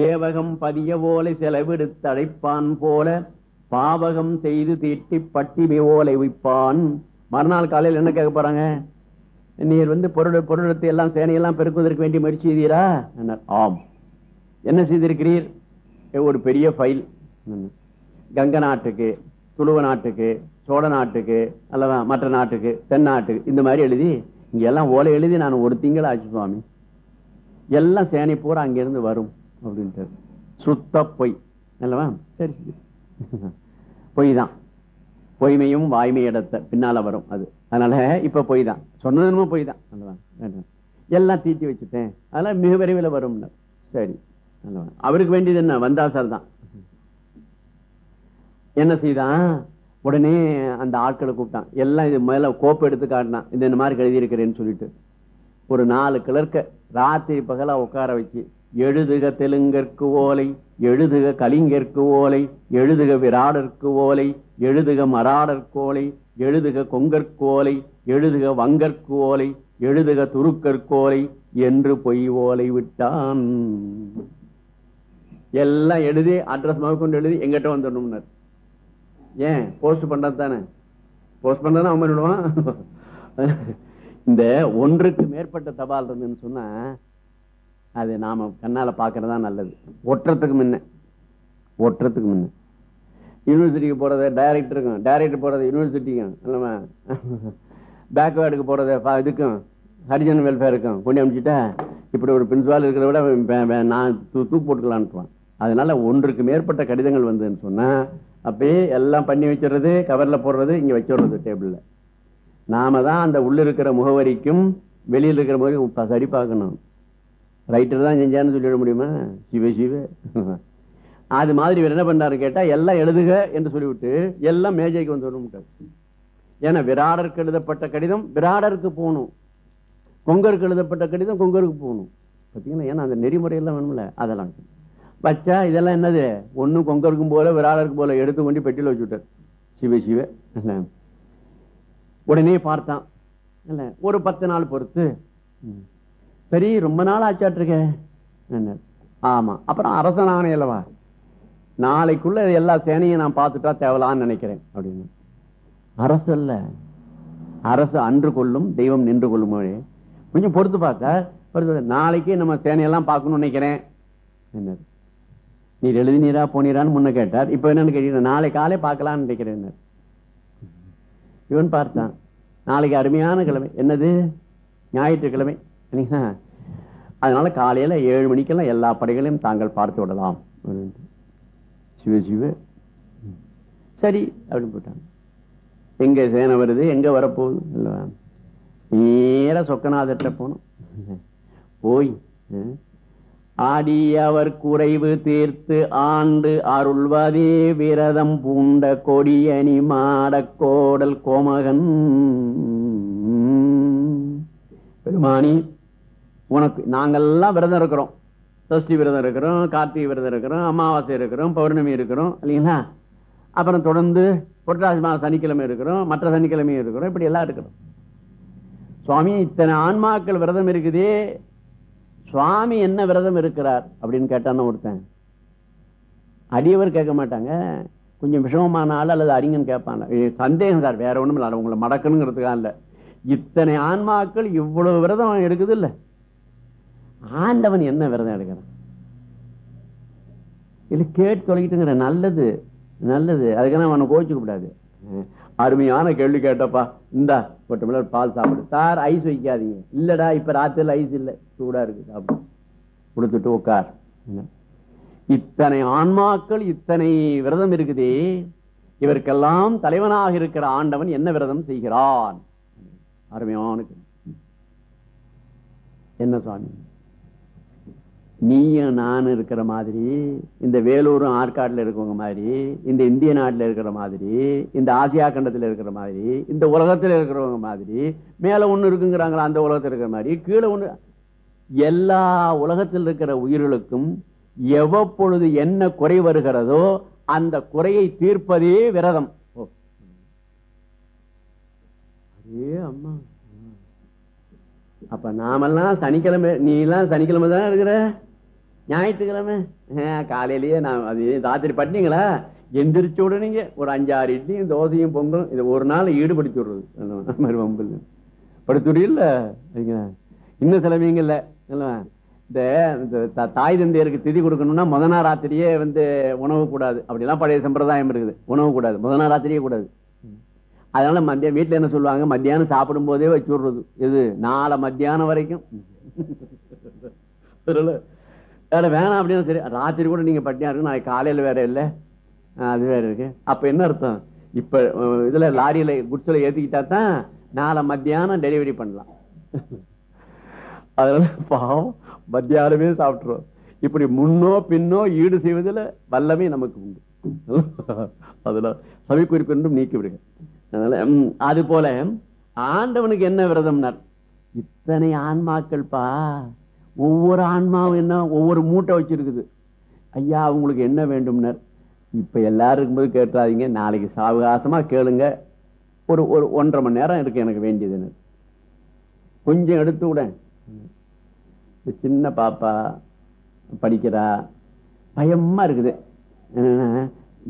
சேவகம் பதிய ஓலை செலவிடுத்தடைப்பான் போல பாவகம் செய்து தீட்டி பட்டி ஓலை வைப்பான். மறுநாள் காலையில் என்ன கேட்க போறாங்க? நீர் வந்து பொருள் பொருளத்தை எல்லாம் சேனையெல்லாம் பெருக்குவதற்கு வேண்டி முயற்சி செய்தீரா? ஆம். என்ன செய்திருக்கிறீர்? ஒரு பெரிய ஃபைல். கங்க நாட்டுக்கு துளுவ நாட்டுக்கு சோழ நாட்டுக்கு அல்லவா மற்ற நாட்டுக்கு தென்னாட்டுக்கு இந்த மாதிரி எழுதி இங்க எல்லாம் ஓலை எழுதி நான் ஒரு திங்கள் ஆச்சு சுவாமி. எல்லாம் சேனை பூரா அங்கிருந்து வரும். அப்படின்ட்டு சுத்த பொய். அல்லவா? சரி. சரி. பொய் தான் பொய்மையும் வாய்மை இடத்த பின்னால வரும் அது. அதனால இப்ப பொய் தான் சொன்னது என்னமோ பொய் தான் அல்லவா. எல்லாம் தீட்டி வச்சுட்டேன். அதெல்லாம் மிக விரைவில் வரும் சரி. அல்லவா? அவருக்கு வேண்டியது என்ன? வந்தாசார் தான் என்ன செய்தான்? உடனே அந்த ஆட்களை கூப்பிட்டான். எல்லாம் இது மேல கோப்பு எடுத்து காட்டினான். இந்த மாதிரி எழுதி இருக்கிறேன்னு சொல்லிட்டு. ஒரு நாலு கிளர்க்க ராத்திரி பகலா உட்கார வச்சு எழுதுக தெலுங்கற்கு ஓலை எழுதுக கலிங்கற்கு ஓலை எழுதுக விராடற்கு ஓலை எழுதுக மராடற்கோலை எழுதுக கொங்கற்கோலை எழுதுக வங்கற்கு ஓலை எழுதுக துருக்கற்கோலை என்று பொய் ஓலை விட்டான். எல்லாம் எழுதி அட்ரஸ் கொண்டு எழுதி எங்கிட்ட வந்துடணும் ஏன்? போஸ்ட் பண்றது தானே? போஸ்ட் பண்றதுனா அவன் பண்ணிடுவான் இந்த ஒன்றுக்கு மேற்பட்ட தபால் இருந்துன்னு சொன்னா அது நாம் கண்ணால் பார்க்கறது தான் நல்லது. ஒட்டுறதுக்கு முன்ன ஒட்டுறதுக்கு முன்ன. யூனிவர்சிட்டிக்கு போகிறது டைரக்டருக்கும் டைரக்டர் போகிறது யூனிவர்சிட்டிக்கும் இல்லமா பேக்வேர்டுக்கு போகிறத பா இதுக்கும் ஹரிஜன் வெல்ஃபேருக்கும் கொண்டு அனுப்பிச்சிட்டா இப்படி ஒரு பிரின்சிபால் இருக்கிறத விட நான் தூ- தூக்கு போட்டுக்கலான்ட்டுவான் அதனால ஒன்றுக்கு மேற்பட்ட கடிதங்கள் வந்ததுன்னு சொன்னால் அப்பயே எல்லாம் பண்ணி வச்சிடுறது கவரில் போடுறது இங்கே வச்சிடுறது டேபிளில் நாம தான் அந்த உள்ளிருக்கிற முகவரிக்கும் வெளியில் இருக்கிற முகவரிக்கும் சரி பார்க்கணும் ரைட்டர் தான் செஞ்சான்னு சொல்லிட முடியுமா? சிவ சிவ. அது மாதிரி இவர் என்ன பண்ணாரு கேட்டா எல்லாம் எழுதுக என்று சொல்லிவிட்டு எல்லாம் மேஜைக்கு வந்து விட்டார் ஏன்னா விராடருக்கு எழுதப்பட்ட கடிதம் விராடருக்கு போகணும். கொங்கருக்கு எழுதப்பட்ட கடிதம் கொங்கருக்கு போகணும். பார்த்தீங்கன்னா ஏன்னா அந்த நெறிமுறையெல்லாம் வேணும்ல அதெல்லாம். வச்சா இதெல்லாம் என்னது? ஒன்றும் கொங்கருக்கும் போல விராடருக்கும் போல எடுத்து கொண்டு பெட்டியில் வச்சு விட்டார். சிவ சிவ. உடனே பார்த்தான். இல்லை ஒரு பத்து நாள் பொறுத்து. ம். சரி ரொம்ப நாள் ஆச்சாட்டிருக்க ஆமா. அப்புறம் அரசன் ஆணை அல்லவா? நாளைக்குள்ள எல்லா சேனையும் நான் பார்த்துட்டா தேவலான்னு நினைக்கிறேன் அப்படின்னு. அரசு அல்ல. அரசு அன்று கொள்ளும் தெய்வம் நின்று கொள்ளும் கொஞ்சம் பொறுத்து பார்த்தா நாளைக்கு நம்ம சேனையெல்லாம் பார்க்கணும்னு நினைக்கிறேன். என்னது நீர் எழுதினீரா போனீரான்னு முன்ன கேட்டார். இப்ப என்னன்னு கேட்டீங்க நாளை காலை பார்க்கலாம்னு நினைக்கிறேன் இவன் பார்த்தான். நாளைக்கு அருமையான கிழமை. என்னது? ஞாயிற்றுக்கிழமை. இல்லைங்களா அதனால காலையில ஏழு மணிக்கெல்லாம் எல்லா படைகளையும் தாங்கள் பார்த்து விடலாம். சிவ சிவ. சரி அப்படின்னு போட்டாங்க எங்க சேனை வருது? எங்க வரப்போகுது? இல்லவா? நேர சொக்கநாதர்கிட்ட போனோம் போய் அஹ், ஆடி அவர் குறைவு தீர்த்து ஆண்டு அருள்வதே விரதம் பூண்ட கொடியணி மாடக் கோடல் கோமகன். பெருமானி உனக்கு நாங்கெல்லாம் விரதம் இருக்கிறோம். சஷ்டி விரதம் இருக்கிறோம் கார்த்திகை விரதம் இருக்கிறோம் அமாவாசை இருக்கிறோம் பௌர்ணமி இருக்கிறோம் இல்லைங்களா? அப்புறம் தொடர்ந்து புரட்டாசி மாதம் சனிக்கிழமை இருக்கிறோம் மற்ற சனிக்கிழமையும் இருக்கிறோம் இப்படி எல்லாம் இருக்கிறோம். சுவாமி இத்தனை ஆன்மாக்கள் விரதம் இருக்குதே. சுவாமி என்ன விரதம் இருக்கிறார் அப்படின்னு கேட்டான்னு ஒருத்தன். அடியவர் கேட்க மாட்டாங்க. கொஞ்சம் விஷமமான ஆள் அல்லது அறிஞன் கேட்பாங்க. சந்தேகம் சார் வேற ஒண்ணும் இல்லை உங்களை மடக்கணுங்கிறதுக்காக இல்லை. இத்தனை ஆன்மாக்கள் இவ்வளவு விரதம் எடுக்குது இல்ல ஆண்டவன் என்ன விரதம் எடுக்கிறான்? இல்ல கேட்டு தொலைக்கிட்டுங்கிற நல்லது நல்லது. அதுக்கான அவனை கோச்சுக்க கூடாது அருமையான கேள்வி கேட்டப்பா. இந்தா ஒரு டம்ளர் பால் சாப்பிடு. சார் ஐஸ் வைக்காதீங்க. இல்லடா இப்ப ராத்திரில ஐஸ் இல்ல. சூடா இருக்கு சாப்பிடு. கொடுத்துட்டு உட்கார் இத்தனை ஆன்மாக்கள் இத்தனை விரதம் இருக்குதே. இவருக்கெல்லாம் தலைவனாக இருக்கிற ஆண்டவன் என்ன விரதம் செய்கிறான்? அருமையான என்ன சுவாமி நீயும் நானும் இருக்கிற மாதிரி இந்த வேலூரும் ஆற்காட்டில் இருக்கவங்க மாதிரி இந்த இந்திய நாட்டுல இருக்கிற மாதிரி இந்த ஆசியா கண்டத்துல இருக்கிற மாதிரி இந்த உலகத்துல இருக்கிறவங்க மாதிரி மேல ஒண்ணு இருக்குங்கிறாங்களா அந்த உலகத்துல இருக்கிற மாதிரி கீழே ஒண்ணு. எல்லா உலகத்தில் இருக்கிற உயிர்களுக்கும் எவ்வப்பொழுது என்ன குறை வருகிறதோ அந்த குறையை தீர்ப்பதே விரதம். ஓ. அம்மா. அப்ப நாமெல்லாம் சனிக்கிழமை நீ எல்லாம் சனிக்கிழமை தான் இருக்கிற? ஞாயிற்றுக்கிழமை. ஆஹ், காலையிலேயே நான் அது ராத்திரி பண்ணிங்களா? எந்திரிச்ச உடனேங்க ஒரு அஞ்சாறு இட்லியும் தோசையும் பொங்கலும் இது ஒரு நாள் ஈடுபடுத்தி விடுறது. மாதிரி வம்பு படுத்துறி இல்ல. இன்னும் சிலவீங்க இல்ல. இந்த இந்த தாய் தந்தையருக்கு திதி கொடுக்கணும்னா முத நாள் ராத்திரியே வந்து உணவு கூடாது. அப்படிலாம் பழைய சம்பிரதாயம் இருக்குது. உணவு கூடாது. முத நாள் ராத்திரியே கூடாது. அதனால மத்தியம் வீட்டில் என்ன சொல்லுவாங்க? மத்தியானம் சாப்பிடும் போதே வச்சு விடுறது. இது நாளை மத்தியானம் வரைக்கும். வேற வேணாம் அப்படின்னு சரி. ராத்திரி கூட நீங்க பட்டினியா இருக்கு நாளைக்கு காலையில வேற இல்ல. அது வேற இருக்கு. அப்ப என்ன அர்த்தம்? இப்ப இதுல லாரியில குட்ஸ்ல ஏத்திக்கிட்டா தான் நாளை மத்தியானம் டெலிவரி பண்ணலாம். அதனால பாவம் மத்தியானமே சாப்பிட்டுரும் இப்படி முன்னோ பின்னோ ஈடு செய்வதில் வல்லமை நமக்கு உண்டு. அதுல சவி குறிப்பு என்றும் நீக்கி விடுங்க அதனால அது போல ஆண்டவனுக்கு என்ன விரதம்னார்? இத்தனை ஆன்மாக்கள் பா ஒவ்வொரு ஆன்மாவும் என்ன? ஒவ்வொரு மூட்டை வச்சிருக்குது. ஐயா அவங்களுக்கு என்ன வேண்டும்னர்? இப்ப எல்லாரும் இருக்கும்போது கேட்டாதீங்க. நாளைக்கு சாவகாசமா கேளுங்க. ஒரு ஒரு ஒன்றரை மணி நேரம் இருக்கு எனக்கு வேண்டியதுன்னு. கொஞ்சம் எடுத்து விட. சின்ன பாப்பா படிக்கிறா. பயமா இருக்குது.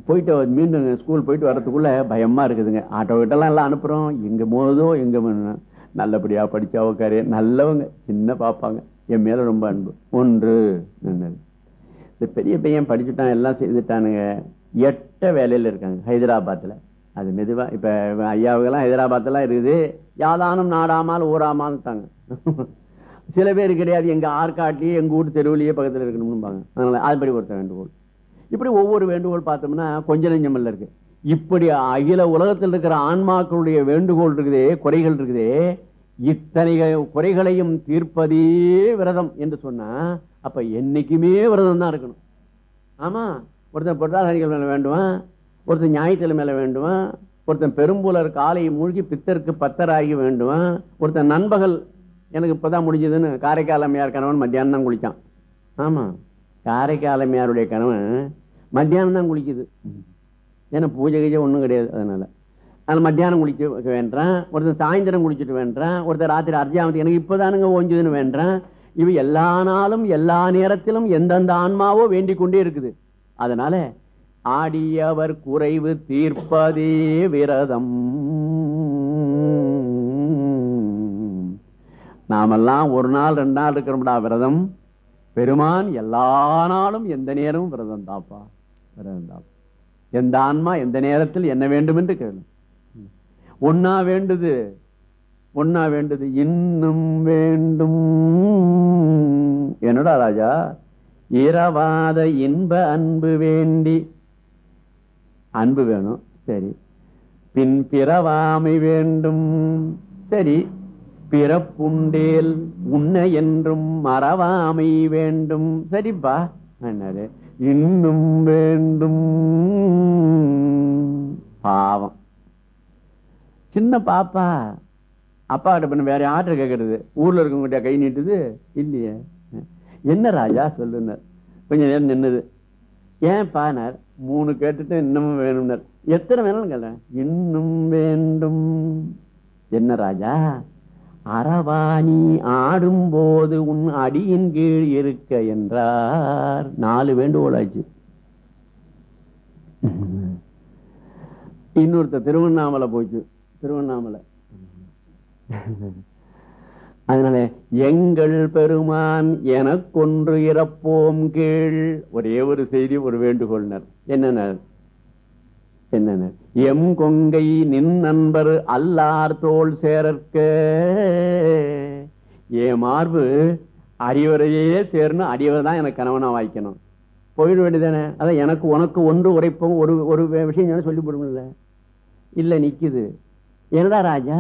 போயிட்டு மீண்டும் ஸ்கூல் போயிட்டு வர்றதுக்குள்ள பயமா இருக்குதுங்க. ஆட்டோ கிட்டலாம் எல்லாம் அனுப்புறோம். எங்க போதோ எங்க நல்லபடியாக நல்லபடியா படிச்சா நல்லவங்க. சின்ன பாப்பாங்க. என் மேல ரொம்ப அன்பு. ஒன்று நல்லது இந்த பெரிய பையன் படிச்சுட்டான் எல்லாம் செய்துட்டானுங்க. எட்ட வேலையில இருக்காங்க ஹைதராபாத்ல. அது மெதுவா இப்ப ஐயாவுக்கெல்லாம் ஹைதராபாத்லாம் இருக்குது. யாதானும் நாடாமல் ஊராமான்ட்டாங்க சில பேர் கிடையாது எங்க ஆற்காட்டிலேயே எங்க வீட்டு தெருவிலேயே பக்கத்துல இருக்கணும்பாங்க அதனால அதுபடி ஒருத்த வேண்டுகோள். இப்படி ஒவ்வொரு வேண்டுகோள் பார்த்தோம்னா கொஞ்ச நெஞ்சமல்ல இருக்கு. இப்படி அகில உலகத்தில் இருக்கிற ஆன்மாக்களுடைய வேண்டுகோள் இருக்குதே குறைகள் இருக்குதே இத்தனை குறைகளையும் தீர்ப்பதே விரதம் என்று சொன்னா அப்ப என்னைக்குமே விரதம் தான் இருக்கணும். ஆமா ஒருத்தன் பொருளாதாரிகள் மேல வேண்டுவான் ஒருத்தன் ஞாயிற்றுல மேல வேண்டுவான் ஒருத்தன் பெரும்புலர் காலையை மூழ்கி பித்தருக்கு பத்தராகி வேண்டுவான் ஒருத்தன் நண்பகல் எனக்கு இப்பதான் முடிஞ்சதுன்னு காரைக்கால் அம்மையார் கணவன் மத்தியானம் தான் குளித்தான் ஆமா காரைக்கால் அம்மையாருடைய கணவன் மத்தியானம் தான் குளிக்குது. ஏன்னா பூஜை கீஜை ஒன்றும் கிடையாது அதனால. அதனால மத்தியானம் குளிக்க வேண்டான் ஒருத்தர் சாயந்தரம் குளிச்சுட்டு வேண்டான் ஒருத்தர் ராத்திரி அர்ஜாமத்து எனக்கு இப்பதானுங்க ஓஞ்சுதுன்னு வேண்டான் இவ எல்லா நாளும் எல்லா நேரத்திலும் எந்தெந்த ஆன்மாவோ வேண்டிக் கொண்டே இருக்குது. அதனால ஆடியவர் குறைவு தீர்ப்பதே விரதம். நாமெல்லாம் ஒரு நாள் ரெண்டு நாள் இருக்கிறோம்டா விரதம். பெருமான் எல்லா நாளும் எந்த நேரமும் விரதம் தாப்பா விரதம் தாப்பா எந்த ஆன்மா எந்த நேரத்தில் என்ன வேண்டும் என்று கேளு ஒன்னா வேண்டுது ஒன்னா வேண்டுது இன்னும் வேண்டும். என்னடா ராஜா இரவாத இன்ப அன்பு வேண்டி. அன்பு வேணும் சரி. பின் பிறவாமை வேண்டும் சரி. பிறப்புண்டேல் உன்னை என்றும் மறவாமை வேண்டும். சரிப்பா என்னது இன்னும் வேண்டும். பாவம். சின்ன பாப்பா. அப்பா கிட்ட பண்ண வேற யார்கிட்ட கேட்கறது ஊர்ல இருக்கவங்கிட்ட கை நீட்டுது? இல்லையே. என்ன ராஜா சொல்லுனர். கொஞ்ச நேரம் நின்னது. ஏன் பானார் மூணு கேட்டுட்டு இன்னமும் வேணும்னார். எத்தனை வேணாலும் கேள இன்னும் வேண்டும். என்ன ராஜா? அரவாணி ஆடும் போது உன் அடியின் கீழ் இருக்க என்றார். நாலு வேண்டுகோளாச்சு இன்னொருத்த திருவண்ணாமலை போச்சு திருவண்ணாமலை. அதனால எங்கள் பெருமான் எனக்கொன்று இறப்போம் கீழ். ஒரே ஒரு செய்தி ஒரு வேண்டுகோள்னர். என்னனர்? என்னனர்? எம் கொங்கை நின் நண்பர் அல்லார் தோல் சேரற்க. ஏ மார்பு அடிவரையே சேர்னு அடிவரை தான் எனக்கு கணவனா வாய்க்கணும். போயிட வேண்டியதானே அதான் எனக்கு உனக்கு ஒன்று உரைப்போம் ஒரு ஒரு விஷயம் சொல்லி போடுமில்ல இல்ல நிக்குது. என்னடா ராஜா?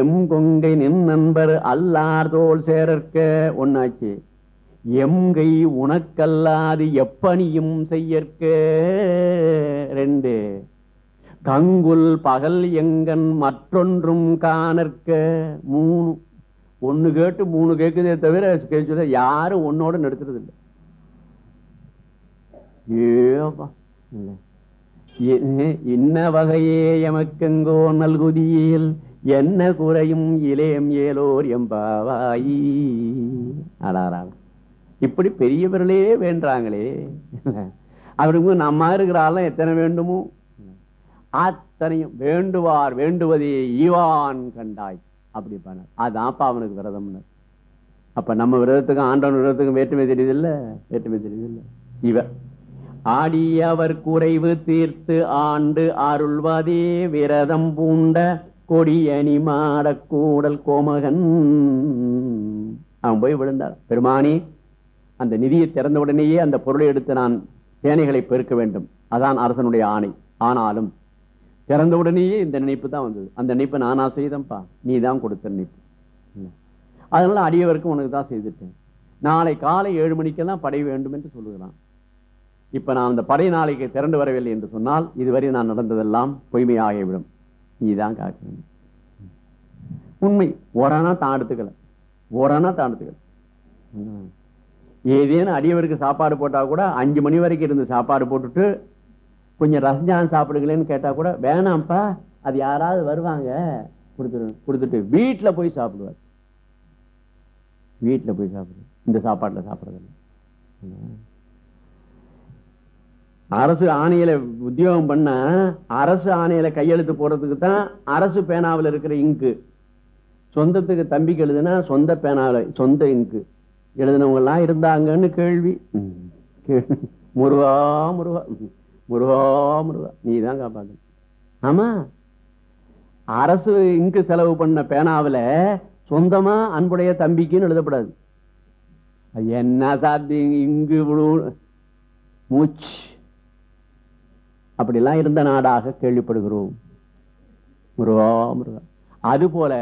எம் கொங்கை நின் நண்பர் அல்லார் தோல் சேரற்க ஒன்னாச்சு. எம்கை உனக்கல்லாது எப்பணியும் செய்யற்க ரெண்டு. கங்குல் பகல் எங்கன் மற்றொன்றும் காணற்க மூணு. ஒன்னு கேட்டு மூணு கேட்குதே தவிர கேட்குத யாரும் ஒன்னோட நடத்துறது இல்லை ஏப்பா. இல்லை இன்ன வகையே எமக்கெங்கோ நல்குதியில் என்ன குறையும் இளையம் ஏலோர் எம்பாவாயி. அடாரா இப்படி பெரியவர்களே வேண்டாங்களே. அவருக்கு நம்ம இருக்கிறாலும் எத்தனை வேண்டுமோ? அத்தனையும் வேண்டுவார் வேண்டுவதே ஈவான் கண்டாய். அப்படி பண்ணார் அதான்ப்பா அவனுக்கு விரதம்னு. அப்ப நம்ம விரதத்துக்கும் ஆண்டவன் விரதத்துக்கும் வேற்றுமை தெரியுது இல்ல? வேற்றுமை தெரியுது இல்ல? இவ ஆடியவர் குறைவு தீர்த்து ஆண்டு அருள்வதே விரதம் பூண்ட கொடியணி மாடக்கூடல் கோமகன். அவன் போய் விழுந்தார். பெருமானி அந்த நிதியை திறந்த உடனேயே அந்த பொருளை எடுத்து நான் சேனைகளை பெருக்க வேண்டும். அதான் அரசனுடைய ஆணை. ஆனாலும் திறந்த உடனேயே இந்த நினைப்பு தான் வந்தது. அந்த நினைப்பை நானா செய்தேன்ப்பா நீ தான் கொடுத்த நினைப்பு. அதனால அடியவருக்கும் உனக்கு தான் செய்துட்டேன். நாளை காலை ஏழு மணிக்கெல்லாம் படை வேண்டும் என்று சொல்லுகிறான். இப்ப நான் அந்த படை நாளைக்கு திரண்டு வரவில்லை என்று சொன்னால் இதுவரை நான் நடந்ததெல்லாம் பொய்மையாகிவிடும். நீதான் காக்க உண்மை. ஓரானா தான் எடுத்துக்கல. ஓரானா தான் எடுத்துக்கல. ஏதேனும் அடியவருக்கு சாப்பாடு போட்டா கூட அஞ்சு மணி வரைக்கும் இருந்து சாப்பாடு போட்டுட்டு கொஞ்சம் ரசஞ்சான் சாப்பிடுங்களேன்னு கேட்டா கூட வேணாம்ப்பா அது யாராவது வருவாங்க. கொடுத்துரு கொடுத்துட்டு வீட்டுல போய் சாப்பிடுவார். வீட்டுல போய் சாப்பிடுவார். இந்த சாப்பாட்டுல சாப்பிடுறது அரசு ஆணையில உத்தியோகம் பண்ண அரசு ஆணையில கையெழுத்து போடுறதுக்கு தான் அரசு பேனாவில் இருக்கிற இங்கு சொந்தத்துக்கு தம்பிக்கு எழுதுனா சொந்த பேனாவில் சொந்த இங்கு எழுதினவங்க எல்லாம் இருந்தாங்கன்னு கேள்வி. முருகா முருகா. முருகா முருகா. நீ தான் காப்பாத்து. ஆமா. அரசு இங்கு செலவு பண்ண பேனாவில் சொந்தமா அன்புடைய தம்பிக்குன்னு எழுதப்படாது. என்ன சாத்தியம்? இங்கு மூச்சு. அப்படிலாம் இருந்த நாடாக கேள்விப்படுகிறோம். முருகா முருகா. அது போல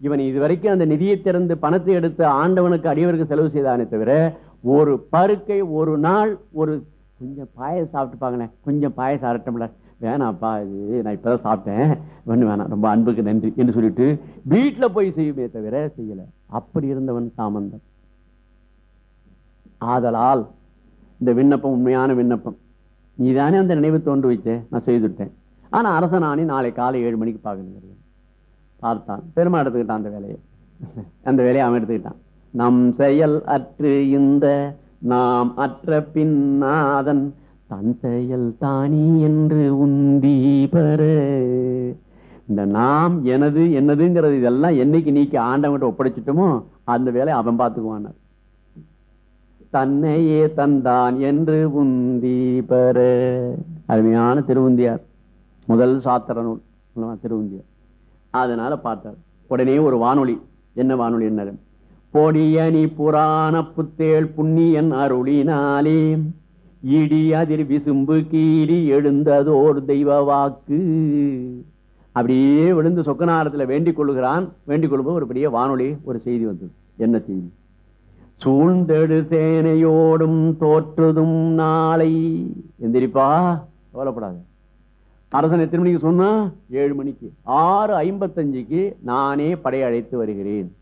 இவன் இதுவரைக்கும் அந்த நிதியை திறந்து பணத்தை எடுத்து ஆண்டவனுக்கு அடியவருக்கு செலவு செய்தானே தவிர ஒரு பருக்கை ஒரு நாள் ஒரு கொஞ்சம் பாயசம் சாப்பிட்டுப்பாங்களேன் கொஞ்சம் பாயசம் அரட்டம்ல வேணாப்பா இது நான் இப்பதான் சாப்பிட்டேன். ஒண்ணு வேணாம். ரொம்ப அன்புக்கு நன்றி என்று சொல்லிட்டு வீட்டுல போய் செய்யுமே தவிர செய்யல. அப்படி இருந்தவன் சாமந்தன். ஆதலால் இந்த விண்ணப்பம் உண்மையான விண்ணப்பம். நீதானே அந்த நினைவு தோன்று வச்ச நான் செய்துட்டேன் ஆனா அரசனானி நாளை காலை ஏழு மணிக்கு பார்க்கணுங்கிறது. பார்த்தான். பெருமா எடுத்துக்கிட்டான் அந்த வேலையை. அந்த வேலையை அவன் எடுத்துக்கிட்டான். நம் செயல் அற்று இந்த நாம் அற்ற பின்னாதன் தன் செயல் தானி என்று உந்தி இந்த நாம் எனது என்னதுங்கிறது இதெல்லாம் என்னைக்கு நீக்கி ஆண்டவங்கிட்ட ஒப்படைச்சிட்டோமோ அந்த வேலையை அவன் பார்த்துக்குவான். தன்னையே தந்தான் என்று உந்தி பெற. அருமையான திருவுந்தியார். முதல் சாத்திர நூல் திருவுந்தியார். அதனால பார்த்தார். உடனே ஒரு வானொலி. என்ன வானொலி என்ன பொடியணி புராண புத்தேள் புண்ணியன் அருளினாலே இடி அதிர் விசும்பு கீறி எழுந்ததோர் தெய்வ வாக்கு. அப்படியே விழுந்து சொக்கநாரத்தில் வேண்டிக் கொள்ளுகிறான். வேண்டிக் கொள்ளும்போது ஒரு பெரிய வானொலி ஒரு செய்தி வந்தது. என்ன செய்தி? சூழ்ந்தெடு சேனையோடும் தோற்றுதும் நாளை. எந்திரிப்பா கவலைப்படாது. அரசன் எத்தனை மணிக்கு சொன்னா? ஏழு மணிக்கு. ஆறு ஐம்பத்தஞ்சுக்கு நானே படை அழைத்து வருகிறேன்.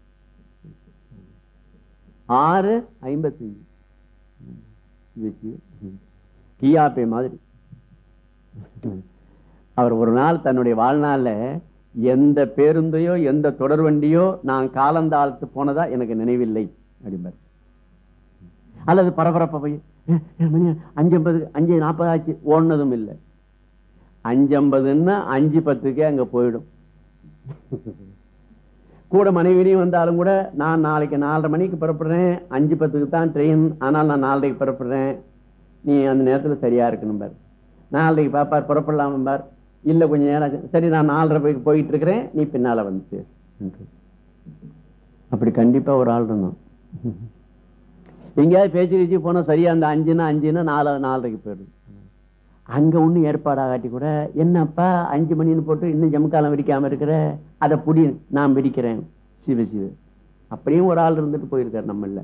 ஆறு ஐம்பத்தஞ்சு. கியாப்பே மாதிரி. அவர் ஒரு நாள் தன்னுடைய வாழ்நாள்ல எந்த பேருந்தையோ எந்த தொடர் வண்டியோ நான் காலந்தாழ்த்து போனதா எனக்கு நினைவில்லை. அப்படிம்பார் அல்லது பரபரப்ப போய் மணி அஞ்சு ஐம்பது அஞ்சு நாற்பது ஆச்சு. ஓடுனதும் இல்லை. அஞ்சு ஐம்பதுன்னா அஞ்சு பத்துக்கே அங்க போயிடும். கூட மனைவியும் வந்தாலும் கூட நான் நாளைக்கு நாலரை மணிக்கு புறப்படுறேன். அஞ்சு பத்துக்கு தான் ட்ரெயின் ஆனால் நான் நாலரைக்கு புறப்படுறேன். நீ அந்த நேரத்துல சரியா இருக்கணும் பார். நாலரைக்கு பாப்பார் புறப்படலாம் பார்? இல்ல கொஞ்ச நேரம் சரி நான் நாலரை போயிட்டு இருக்கிறேன். நீ பின்னால வந்து அப்படி கண்டிப்பா ஒரு ஆள் இருந்தோம் எங்கேயாவது பேச்சு வச்சு போனா சரியா அந்த அஞ்சுன்னா அஞ்சுன்னா நாலு நாலரைக்கு போயிடும் அங்க ஒண்ணு ஏற்பாடாகாட்டி கூட என்னப்பா அஞ்சு மணின்னு போட்டு இன்னும் ஜம்காலம் விரிக்காம இருக்கிற அதை புடி நான் விரிக்கிறேன் சிவ சிவ. அப்படியும் ஒரு ஆள் இருந்துட்டு போயிருக்காரு நம்மள.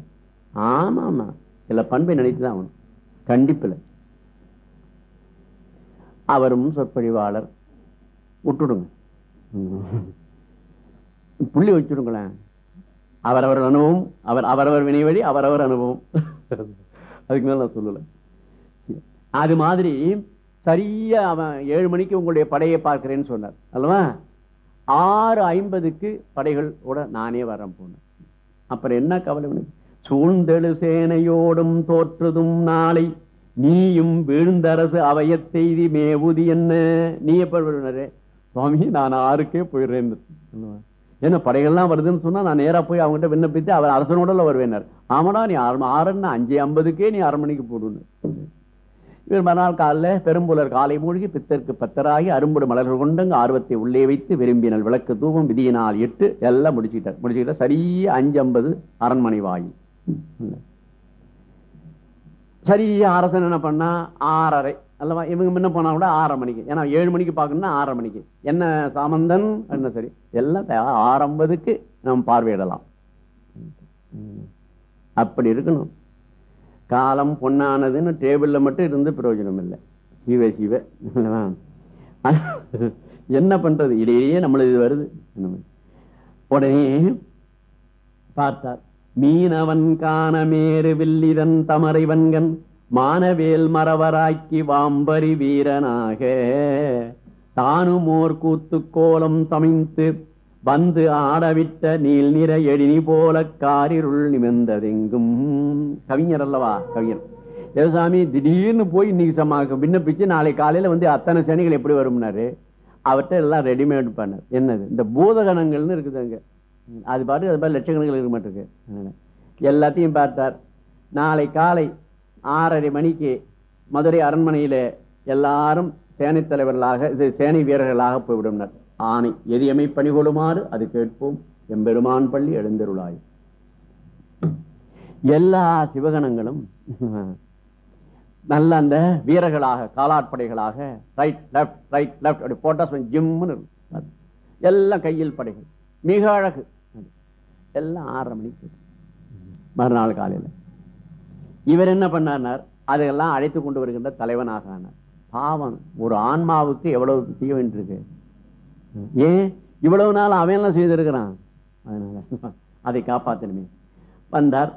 ஆமா ஆமா. சில பண்பை நினைத்துதான் ஆகணும். கண்டிப்பில் அவரும் சொற்பொழிவாளர். விட்டுடுங்க. புள்ளி வச்சுடுங்களேன் அவரவர் அனுபவம் அவர் அவரவர் வினைவழி அவரவர் அனுபவம். அதுக்கு மேல நான் சொல்லல. அது மாதிரி சரியா அவன் ஏழு மணிக்கு உங்களுடைய படையை பார்க்கிறேன்னு சொன்னார். அல்லவா? ஆறு ஐம்பதுக்கு படைகள் கூட நானே வரேன் போனேன். அப்புறம் என்ன கவலை உனக்கு? சூழ்ந்தெழு சேனையோடும் தோற்றுதும் நாளை. நீயும் வீழ்ந்தரசு செய்தி மேவுதி என்ன? நீ எப்ப சுவாமி நான் ஆறுக்கே போயிடுறேன் சொல்லுவேன் ஏன்னா படைகள்லாம் வருதுன்னு சொன்னா நான் நேரா போய் அவங்ககிட்ட விண்ணப்பித்து அவர் அரசனோட வருவேனார் ஆமாடா நீ ஆறுன்னு அஞ்சு ஐம்பதுக்கே நீ அரை மணிக்கு போடுன்னு. இவர் மறுநாள் காலைல பெரும்புலர் காலை மூழ்கி பித்தற்கு பத்தராகி அரும்புடு மலர்கள் கொண்டங்க ஆர்வத்தை உள்ளே வைத்து விரும்பினல் விளக்கு தூவம் விதியினால் எட்டு எல்லாம் முடிச்சுக்கிட்டார் முடிச்சுக்கிட்டார் சரியா அஞ்சு ஐம்பது அரண்மனை வாயு சரியா அரசன் என்ன பண்ணா ஆறரை அல்லவா இவங்க முன்ன போனா கூட ஆறரை மணிக்கு. ஏன்னா ஏழு மணிக்கு பார்க்கணும்னா ஆறரை மணிக்கு. என்ன சாமந்தன் என்ன சரி? எல்லாம் ஆரம்பதுக்கு நம்ம பார்வையிடலாம். அப்படி இருக்கணும். காலம் பொன்னானதுன்னு டேபிள்ல மட்டும் இருந்து பிரயோஜனம் இல்லை. சிவ சிவ என்ன பண்றது? இடையிலேயே நம்மளுக்கு இது வருது. உடனே பார்த்தார் மீனவன் காணமேறு வில்லிதன் தமரை வன்கன் மானவேல் மரவராக்கி வாம்பரி வீரனாக. தானும் ஓர் கூத்து கோலம் சமைத்து வந்து ஆடவிட்ட நீல் நிற எழினி போல காரிருள் நிமிர்ந்ததெங்கும். கவிஞர் அல்லவா? கவிஞர். ஏசாமி திடீர்னு போய் இன்னைக்கு சமா விண்ணப்பிச்சு நாளை காலையில வந்து அத்தனை சேனைகள் எப்படி வரும்னாரு? அவர்கிட்ட எல்லாம் ரெடிமேட் பண்ணார். என்னது? இந்த பூதகணங்கள்னு இருக்குது அங்க. அது பாட்டு அது மாதிரி லட்சக்கணக்கில் இருக்க மாட்டிருக்கு. எல்லாத்தையும் பார்த்தார். நாளை காலை ஆறரை மணிக்கு மதுரை அரண்மனையில எல்லாரும் சேனை தலைவர்களாக இது சேனை வீரர்களாக போய்விடும்னர் ஆணை எதியமை பணிகொள்ளுமாறு அது கேட்போம். எம்பெருமான் பள்ளி எழுந்தருளாய். எல்லா சிவகணங்களும் நல்ல அந்த வீரர்களாக காலாட்படைகளாக ரைட் லெப்ட் ரைட் லெப்ட் அப்படி போட்டா ஜிம்னு இருக்கும். எல்லாம் கையில் படைகள். மிக அழகு. எல்லாம் ஆறரை மணிக்கு. மறுநாள் காலையில. இவர் என்ன பண்ணார் அதையெல்லாம் அழைத்து கொண்டு வருகின்ற தலைவனாக ஆனார் பாவம் ஒரு ஆன்மாவுக்கு எவ்வளவு செய்ய வேண்டியிருக்கு ஏன்? இவ்வளவு நாள் அவன் எல்லாம் செய்திருக்கிறான். அதனால அதை காப்பாத்தணுமே வந்தார்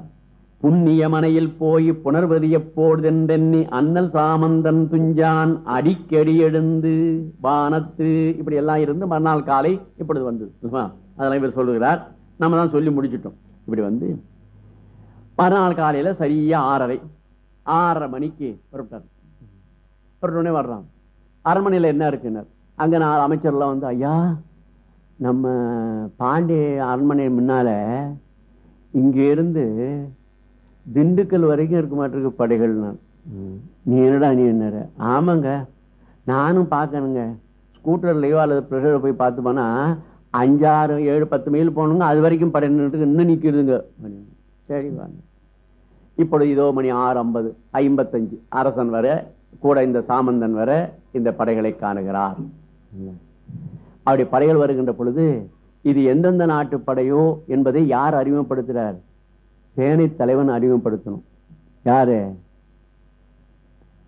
புண்ணியமனையில் போய் புனர்வதிய எப்போதென்றெண்ணி அண்ணல் சாமந்தன் துஞ்சான் அடிக்கடி எழுந்து வானத்து இப்படி எல்லாம் இருந்து மறுநாள் காலை இப்பொழுது வந்தது. அதெல்லாம் இவர் சொல்லுகிறார். நம்ம தான் சொல்லி முடிச்சிட்டோம். இப்படி வந்து மறுநாள் காலையில சரியா ஆறரை. ஆறரை மணிக்கு புறப்பட்டார். புறப்பட்டோடனே வர்றான். அரண்மனையில என்ன இருக்குன்னார். அங்க நாலு அமைச்சர்லாம் வந்து ஐயா நம்ம பாண்டிய அரண்மனை முன்னால இங்க இருந்து திண்டுக்கல் வரைக்கும் இருக்க மாட்டிருக்கு படைகள் நீ என்னடா நீ என்ன ஆமாங்க. நானும் பார்க்கணுங்க ஸ்கூட்டர்லயோ அல்லது ப்ரெஷர்ல போய் பார்த்து போனா அஞ்சாறு ஏழு பத்து மைல் போகணுங்க. அது வரைக்கும் படை நின்னுட்டு இன்னும் அப்படின்னு. சரி வாங்க. இப்பொழுது இதோ மணி ஆறு ஐம்பது ஐம்பத்தஞ்சு. அரசன் வர கூட இந்த சாமந்தன் வர இந்த படைகளை காணுகிறார். அப்படி படைகள் வருகின்ற பொழுது இது எந்தெந்த நாட்டு படையோ என்பதை யார் அறிமுகப்படுத்துகிறார்? சேனை தலைவன் அறிமுகப்படுத்தணும். யாரு?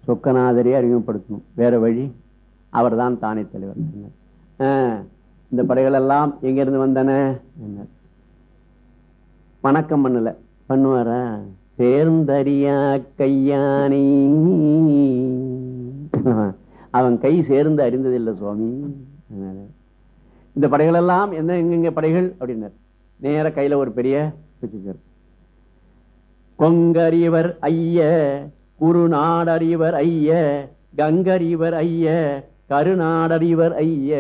சொக்கநாதரே அறிமுகப்படுத்தணும். வேற வழி? அவர்தான் தானே தலைவர். இந்த படைகள் எல்லாம் எங்க இருந்து வந்தன வணக்கம் பண்ணல. பண்ணுவாரா? சேர்ந்தறியா கையானி. அவன் கை சேர்ந்து அறிந்ததில்லை சுவாமி. இந்த படைகள் எல்லாம் என்ன எங்கெங்க படைகள் அப்படின்னார். நேர கையில ஒரு பெரிய வச்சுக்கார் கொங்கறிவர் ஐய குறுநாடறிவர் ஐய கங்கறிவர் ஐய கருநாடறிவர் ஐய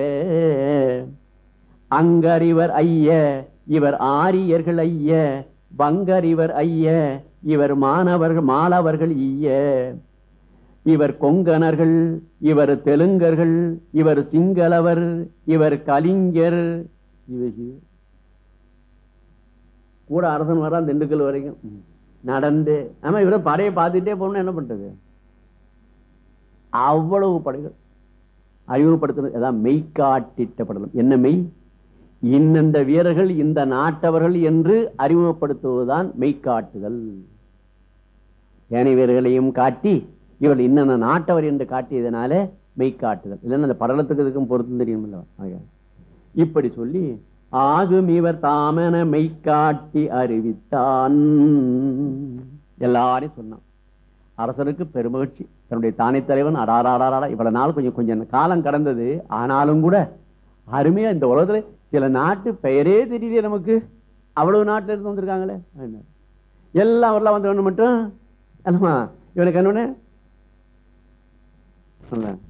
அங்கறிவர் ஐய இவர் ஆரியர்கள் ஐய பங்கறிவர் ஐய இவர் மாணவர்கள் மாணவர்கள் ஈய. இவர் கொங்கணர்கள் இவர் தெலுங்கர்கள் இவர் சிங்களவர் இவர் கலிங்கர். கூட அரசன் வரான் திண்டுக்கல் வரைக்கும். நடந்து. ஆமா இவரை படையை பார்த்துட்டே போகணும் என்ன பண்றது? அவ்வளவு படைகள். அறிமுகப்படுத்துறது அதான் மெய்காட்டிட்ட படலம் என்ன மெய்? இன்னெந்த வீரர்கள் இந்த நாட்டவர்கள் என்று அறிமுகப்படுத்துவதுதான் மெய்காட்டுதல் சேனைவீரர்களையும் காட்டி இவள் இன்னென்ன நாட்டவர் என்று காட்டியதனால மெய்க்காட்டுதல் இல்லைன்னா அந்த படலத்துக்கு இதுக்கும் பொருத்தம் தெரியும் இப்படி சொல்லி ஆகும் இவர் தாமன மெய்க்காட்டி அறிவித்தான். எல்லாரையும் சொன்னான். அரசனுக்கு பெருமகிழ்ச்சி. தன்னுடைய தானே தலைவன் அடாராடாரா இவ்வளவு நாள் கொஞ்சம் கொஞ்சம் காலம் கடந்தது. ஆனாலும் கூட அருமையா இந்த உலகத்துல சில நாட்டு பெயரே தெரியல நமக்கு. அவ்வளவு நாட்டுல இருந்து வந்திருக்காங்களே. எல்லாம் வரலாம் வந்து மட்டும் அல்லமா இவனுக்கு என்னன்னு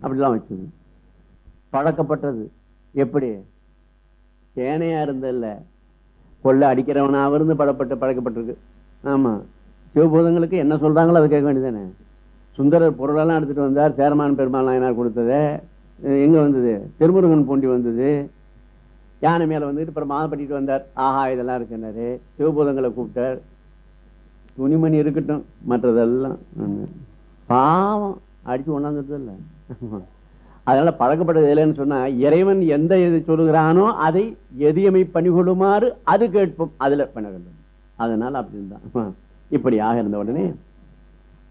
அப்படிலாம் வச்சது பழக்கப்பட்டது. எப்படி? சேனையா இருந்ததில்ல கொள்ள அடிக்கிறவனாக இருந்து படப்பட்டு பழக்கப்பட்டிருக்கு. ஆமாம் சிவபூதங்களுக்கு என்ன சொல்கிறாங்களோ அதை கேட்க வேண்டியதானே சுந்தரர் பொருளெல்லாம் எடுத்துகிட்டு வந்தார். சேரமான் பெருமாள் நாயனார் கொடுத்ததை. எங்கே வந்தது? திருமுருகன் பூண்டி வந்தது. யானை மேலே வந்துட்டு அப்புறம் மாதப்பட்டிட்டு வந்தார். ஆஹா இதெல்லாம் இருக்குன்னாரு. சிவபூதங்களை கூப்பிட்டார். துணிமணி இருக்கட்டும் மற்றதெல்லாம் பாவம் அடிச்சு ஒண்ணாந்துட்டு இல்லை அதனால பழக்கப்பட்டது இல்லைன்னு சொன்னா இறைவன் எந்த எது சொல்லுகிறானோ அதை எதியமை பணிகொள்ளுமாறு அது கேட்போம் அதுல பண்ண அதனால அப்படின்தான் இப்படியாக இருந்த உடனே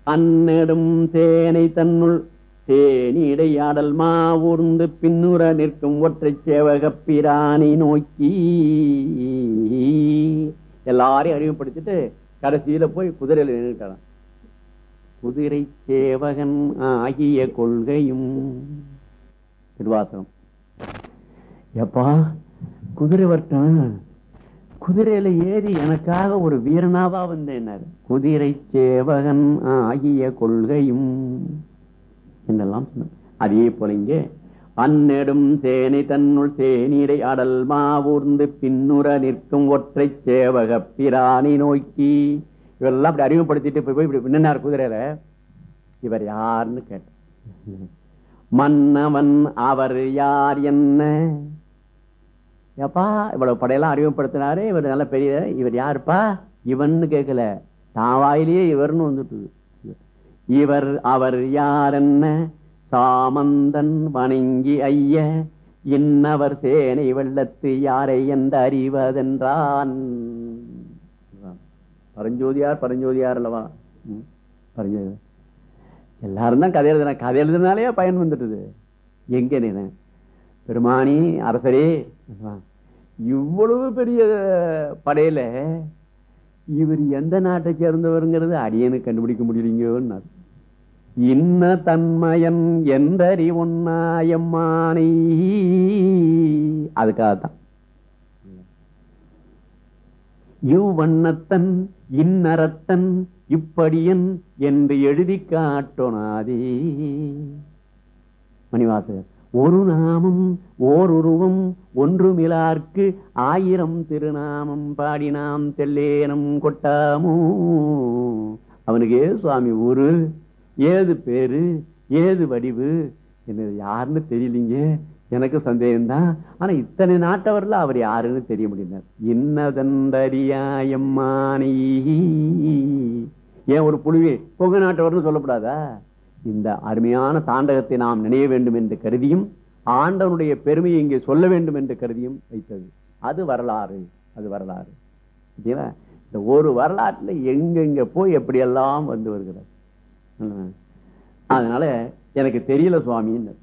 அன்னெடும் தேனை தன்னுள் தேனிடையாடல் மாவூர்ந்து பின்னுற நிற்கும் ஒற்றை சேவக பிராணி நோக்கி. எல்லாரையும் அறிவுப்படுத்திட்டு கடைசியில போய் குதிரையில நின்றுட்டாராம் குதிரை சேவகன் ஆகிய கொள்கையும் திருவாசகம். எப்பா குதிரை வரட்டும். குதிரையில ஏறி எனக்காக ஒரு வீரனாவா வந்தேன் குதிரை சேவகன் ஆகிய கொள்கையும். என்றெல்லாம் சொன்ன அதே போல இங்கே அந்நெடும் சேனை தன்னுள் சேனீரை அடல் மாவூர்ந்து பின்னுற நிற்கும் ஒற்றை சேவக பிராணி நோக்கி. இவரெல்லாம் அப்படி அறிமுகப்படுத்திட்டு போய் இப்படி நின்னார் குதிரையில. இவர் யாருன்னு கேட்ட மன்னவன் அவர் யார் என்ன? ஏப்பா இவ்வளவு படையெல்லாம் அறிமுகப்படுத்தினாரு இவர் நல்ல பெரிய இவர் யாருப்பா? இவன்னு கேட்கல தான் வாயிலேயே இவர்னு வந்துட்டு இவர் அவர் யார் என்ன? சாமந்தன் வணங்கி ஐய இன்னவர் சேனை வெள்ளத்து யாரை என்று அறிவதென்றான்? பரஞ்சோதியார் பரஞ்சோதியார் அல்லவா? பரஞ்சோதி எல்லாரும் தான் கதை எழுதுன கதை எழுதுனாலே பயன் வந்துட்டுது. எங்க நீ பெருமானி அரசரே. இவ்வளவு பெரிய படையில இவர் எந்த நாட்டை சேர்ந்தவருங்கிறது அடியனு கண்டுபிடிக்க முடியலீங்க இன்ன தன்மயன் எந்தறி உன்னாயம்மானை. அதுக்காகத்தான். இவ்வண்ணத்தன் இன்னரத்தன் இப்படியன் என்று எழுதி காட்டோனாதே. மணிவாசகர் ஒரு நாமம் ஓர் உருவம் ஒன்றுமிலார்க்கு ஆயிரம் திருநாமம் பாடினாம் தெல்லேனம் கொட்டாமோ? அவனுக்கு சுவாமி ஒரு ஏது பேரு ஏது வடிவு? என்ன யாருன்னு தெரியலீங்க? எனக்கு சந்தேகம்தான். ஆனா இத்தனை நாட்டவர்ல அவர் யாருன்னு தெரிய முடிந்தார் இன்னதந்தரியாயம்மானி ஏன் ஒரு புழுவே பொங்க நாட்டவர்னு சொல்லப்படாதா? இந்த அருமையான தாண்டகத்தை நாம் நினைய வேண்டும் என்று கருதியும் ஆண்டவனுடைய பெருமையை இங்கே சொல்ல வேண்டும் என்று கருதியும் வைத்தது. அது வரலாறு அது வரலாறு. இந்த ஒரு வரலாற்றுல எங்கெங்க போய் எப்படியெல்லாம் வந்து வருகிறது? அதனால எனக்கு தெரியல சுவாமின்னு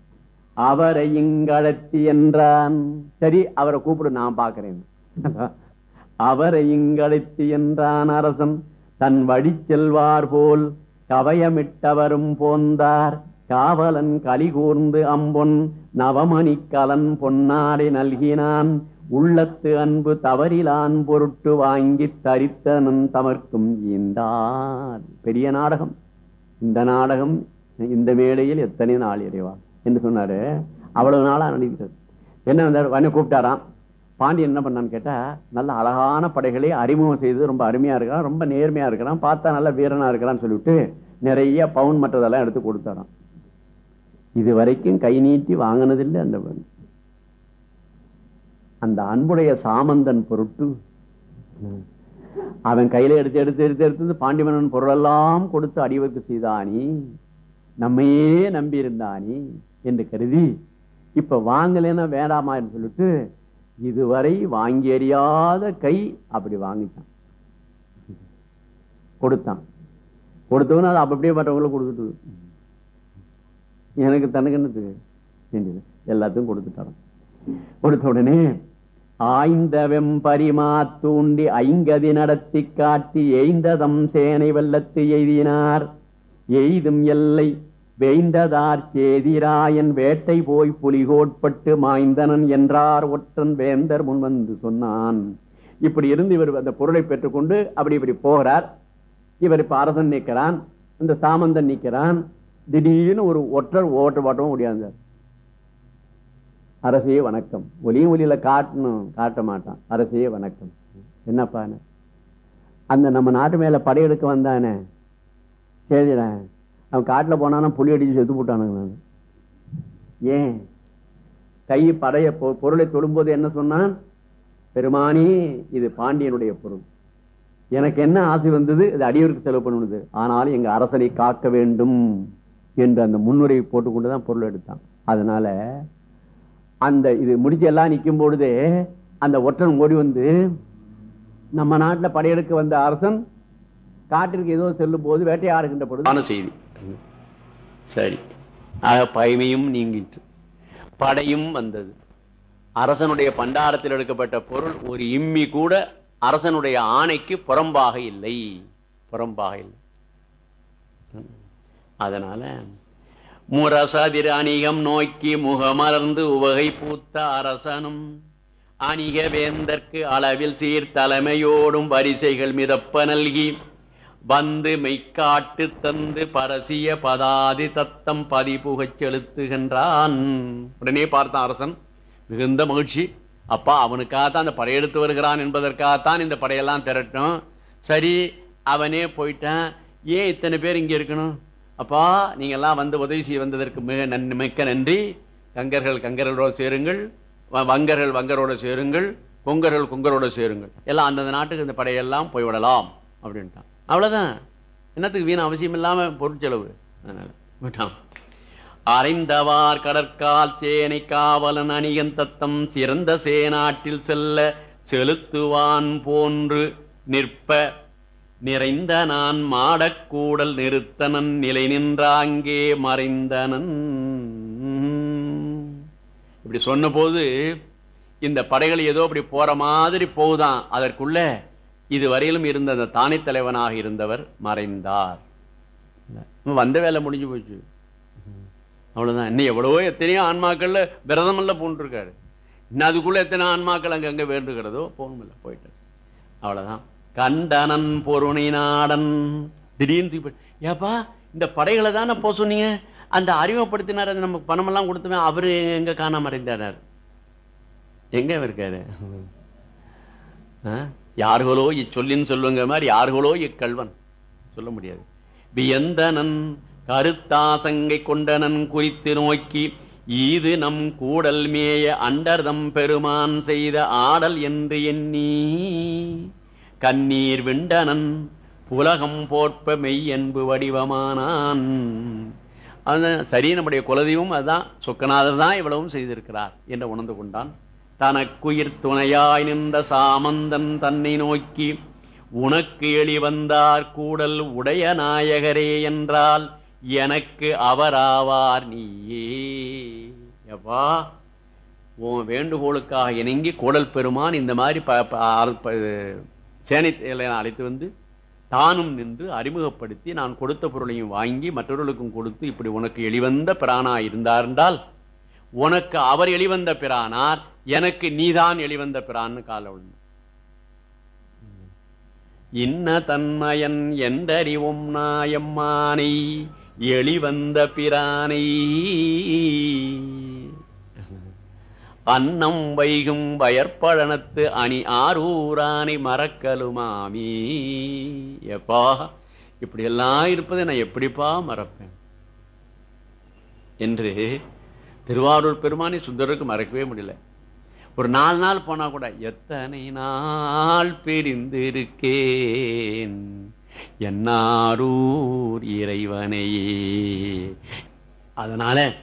அவரை இங்கழத்தி என்றான். சரி அவரை கூப்பிடு நான் பாக்குறேன் அவரை இங்கழைத்து என்றான் அரசன். தன் வழி செல்வார் போல் கவயமிட்டவரும் போந்தார். காவலன் களி கூர்ந்து அம்பொன் நவமணி கலன் பொன்னாடை நல்கினான். உள்ளத்து அன்பு தவறிலான் பொருட்டு வாங்கி தரித்தனன் தமர்க்கும் ஈந்தார் பெரிய நாடகம். இந்த நாடகம் இந்த வேளையில் எத்தனை நாள் இறைவா? என்று சொன்னாரு. அவ்வளவு நாளா நடிக்கிறது என்ன வந்தார்? வண்ண கூப்பிட்டாராம். பாண்டியன் என்ன பண்ணான்னு கேட்டா நல்ல அழகான படைகளை அறிமுகம் செய்து ரொம்ப அருமையா இருக்கிறான் ரொம்ப நேர்மையா இருக்கிறான் பார்த்தா நல்ல வீரனா இருக்கிறான்னு சொல்லிவிட்டு நிறைய பவுன் மற்றதெல்லாம் எடுத்து கொடுத்தாராம். இது வரைக்கும் கை நீட்டி வாங்கினதில்லை அந்த அந்த அன்புடைய சாமந்தன் பொருட்டு அவன் கையில எடுத்து எடுத்து எடுத்து எடுத்து பாண்டியமன்னன் பொருளெல்லாம் கொடுத்து அடிவருக்கு செய்தானி? நம்மையே நம்பி இருந்தானி என்று கருதி இப்ப வாங்கலைன்னா வேண்டாமா என்று சொல்லிட்டு இதுவரை வாங்கி அறியாத கை அப்படி வாங்கிட்டான். கொடுத்தான். கொடுத்தவன அது அப்படியே மற்றவங்களுக்கு கொடுத்துட்டு எனக்கு தனக்கு என்னது? எல்லாத்துக்கும் கொடுத்துட்டான். கொடுத்த உடனே ஆய்ந்த பரிமாத்தூண்டி தூண்டி ஐங்கதி நடத்தி காட்டி எய்ந்ததம் சேனை வெள்ளத்து எய்தினார். எய்தும் எல்லை வேய்ந்ததார் சேதிராயன் வேட்டை போய் புலிகோட்பட்டு மாய்ந்தனன் என்றார் ஒற்றன் வேந்தர் முன்வந்து சொன்னான். இப்படி இருந்து இவர் அந்த பொருளை பெற்றுக்கொண்டு அப்படி இப்படி போகிறார். இவர் இப்ப அரசன் நிற்கிறான் இந்த சாமந்தன் நிற்கிறான் திடீர்னு ஒரு ஒற்றர் ஓட்ட ஓட்டவும் முடியாது. அரசே வணக்கம். ஒலியும் ஒலியில காட்டணும் காட்ட மாட்டான். அரசே வணக்கம். என்னப்பான அந்த நம்ம நாட்டு மேல படையெடுக்க வந்தானே? சரிடா அவன் காட்டுல போனானா புளி அடிச்சு செத்து போட்டானுங்க ஏன்? கை படைய பொ- பொருளை தொடும்போது என்ன சொன்னான்? பெருமானி இது பாண்டியனுடைய பொருள். எனக்கு என்ன ஆசை வந்தது? இது அடியவருக்கு செலவு பண்ணுது ஆனாலும் எங்க அரசனை காக்க வேண்டும் என்று அந்த முன்னுரை போட்டுக்கொண்டுதான் பொருள் எடுத்தான். அதனால அந்த இது முடிச்சு எல்லாம் நிக்கும் பொழுதே அந்த ஒற்றன் ஓடி வந்து நம்ம நாட்டில் படையெடுக்க வந்த அரசன் காட்டிற்கு ஏதோ செல்லும் போது வேட்டையாடுகின்ற பொழுது செய்தி. சரி. ஆக பயமையும் நீங்கிட்டு படையும் வந்தது. அரசனுடைய பண்டாரத்தில் எடுக்கப்பட்ட பொருள் ஒரு இம்மி கூட அரசனுடைய ஆணைக்கு புறம்பாக இல்லை. புறம்பாக இல்லை. அதனால முரசதிரணிகம் நோக்கி முகமலர்ந்து உவகை பூத்த அரசனும் அணிக வேந்தற்கு அளவில் சீர்தலைமையோடும் வரிசைகள் மிதப்ப நல்கி வந்து மெய்க்காட்டு தந்து பரசிய பதாதி தத்தம் பதிபுகச் செலுத்துகின்றான். உடனே பார்த்தான் அரசன் மிகுந்த மகிழ்ச்சி. அப்பா அவனுக்காகத்தான் அந்த படையெடுத்து வருகிறான் என்பதற்காகத்தான் இந்த படையெல்லாம் திரட்டும் சரி அவனே போயிட்டான். ஏன் இத்தனை பேர் இங்கே இருக்கணும்? அப்பா நீங்க எல்லாம் வந்து உதவி செய்ய வந்ததற்கு மிக நன் மிக்க நன்றி. கங்கர்கள் கங்கர்களோடு சேருங்கள். வ- வங்கர்கள் வங்கரோட சேருங்கள். கொங்கர்கள் கொங்கரோட சேருங்கள். எல்லாம் அந்தந்த நாட்டுக்கு இந்த படையெல்லாம் போய்விடலாம் அப்படின்ட்டான். அவ்வளவுதான். என்னத்துக்கு வீண் அவசியம் இல்லாம பொருட்செலவு அதனால விட்டான். அரைந்தவார் கடற்கால் சேனை காவலன் அணியன் தத்தம் சிறந்த சேனாட்டில் செல்ல செலுத்துவான் போன்று நிற்ப நிறைந்த நான் மாடக்கூடல் நிறுத்தனன் நிலை நின்றாங்கே மறைந்தனன். இப்படி சொன்னபோது இந்த படைகள் ஏதோ அப்படி போற மாதிரி போகுதான். அதற்குள்ள இதுவரையிலும் இருந்த அந்த தானே தலைவனாக இருந்தவர் மறைந்தார். வந்த வேலை முடிஞ்சு போச்சு. அவ்வளவுதான். இன்னும் எவ்வளவோ எத்தனையோ ஆன்மாக்கள்ல விரதமல்ல பூண்டிருக்காரு. இன்னும் அதுக்குள்ள எத்தனை ஆன்மாக்கள் அங்கங்க வேண்டுகிறதோ போகணுமில்ல போயிட்டார். அவ்வளவுதான். கண்டனன் பொருணி நாடன் திடீர்னு ஏப்பா இந்த படைகளை தானே போக சொன்னீங்க? அந்த அறிமுகப்படுத்தினார் நமக்கு பணமெல்லாம் கொடுத்துமே அவரு எங்க காணாம அறிந்தார் எங்க இருக்காரு? ஆ? யார்களோ இச்சொல்லின்னு சொல்லுங்க மாதிரி யார்களோ இக்கல்வன். சொல்ல முடியாது. வியந்தனன் கருத்தாசங்கை கொண்டனன் குறித்து நோக்கி ஈது நம் கூடல் மேய அண்டர்தம் பெருமான் செய்த ஆடல் என்று எண்ணி கண்ணீர் விண்டனன் புலகம் போற்ப மெய் என்பு வடிவமானான். அதான் சரி நம்முடைய குலதெய்வம் அதுதான். சொக்கநாதர் தான் இவ்வளவும் செய்திருக்கிறார் என்று உணர்ந்து கொண்டான். தனக்குயிர் துணையாய் நின்ற சாமந்தன் தன்னை நோக்கி உனக்கு எளி வந்தார் கூடல் உடைய நாயகரே என்றால் எனக்கு அவராவார் நீயே. எப்பா உன் வேண்டுகோளுக்காக இணங்கி கூடல் பெருமான் இந்த மாதிரி ப- சேனை அழைத்து வந்து தானும் நின்று அறிமுகப்படுத்தி நான் கொடுத்த பொருளையும் வாங்கி மற்றவர்களுக்கும் கொடுத்து இப்படி உனக்கு எளிவந்த பிரானா இருந்தார் என்றால் உனக்கு அவர் எளிவந்த பிரானார் எனக்கு நீதான் எளிவந்த பிரான்னு கால இன்ன தன்மயன் எந்தறிவும் நாயம்மானை எளிவந்த பிரானை. அன்னம் வைகும் வயற்பழனத்து அணி ஆரூரானை மறக்கலுமாமி எப்பா இப்படி எல்லாம் இருப்பதை நான் எப்படிப்பா மறப்பேன்? என்று திருவாரூர் பெருமானி சுந்தருக்கு மறக்கவே முடியல. ஒரு நாலு நாள் போனா கூட எத்தனை நாள் பிரிந்திருக்கேன்? என்னாரூர் இறைவனையே. அதனால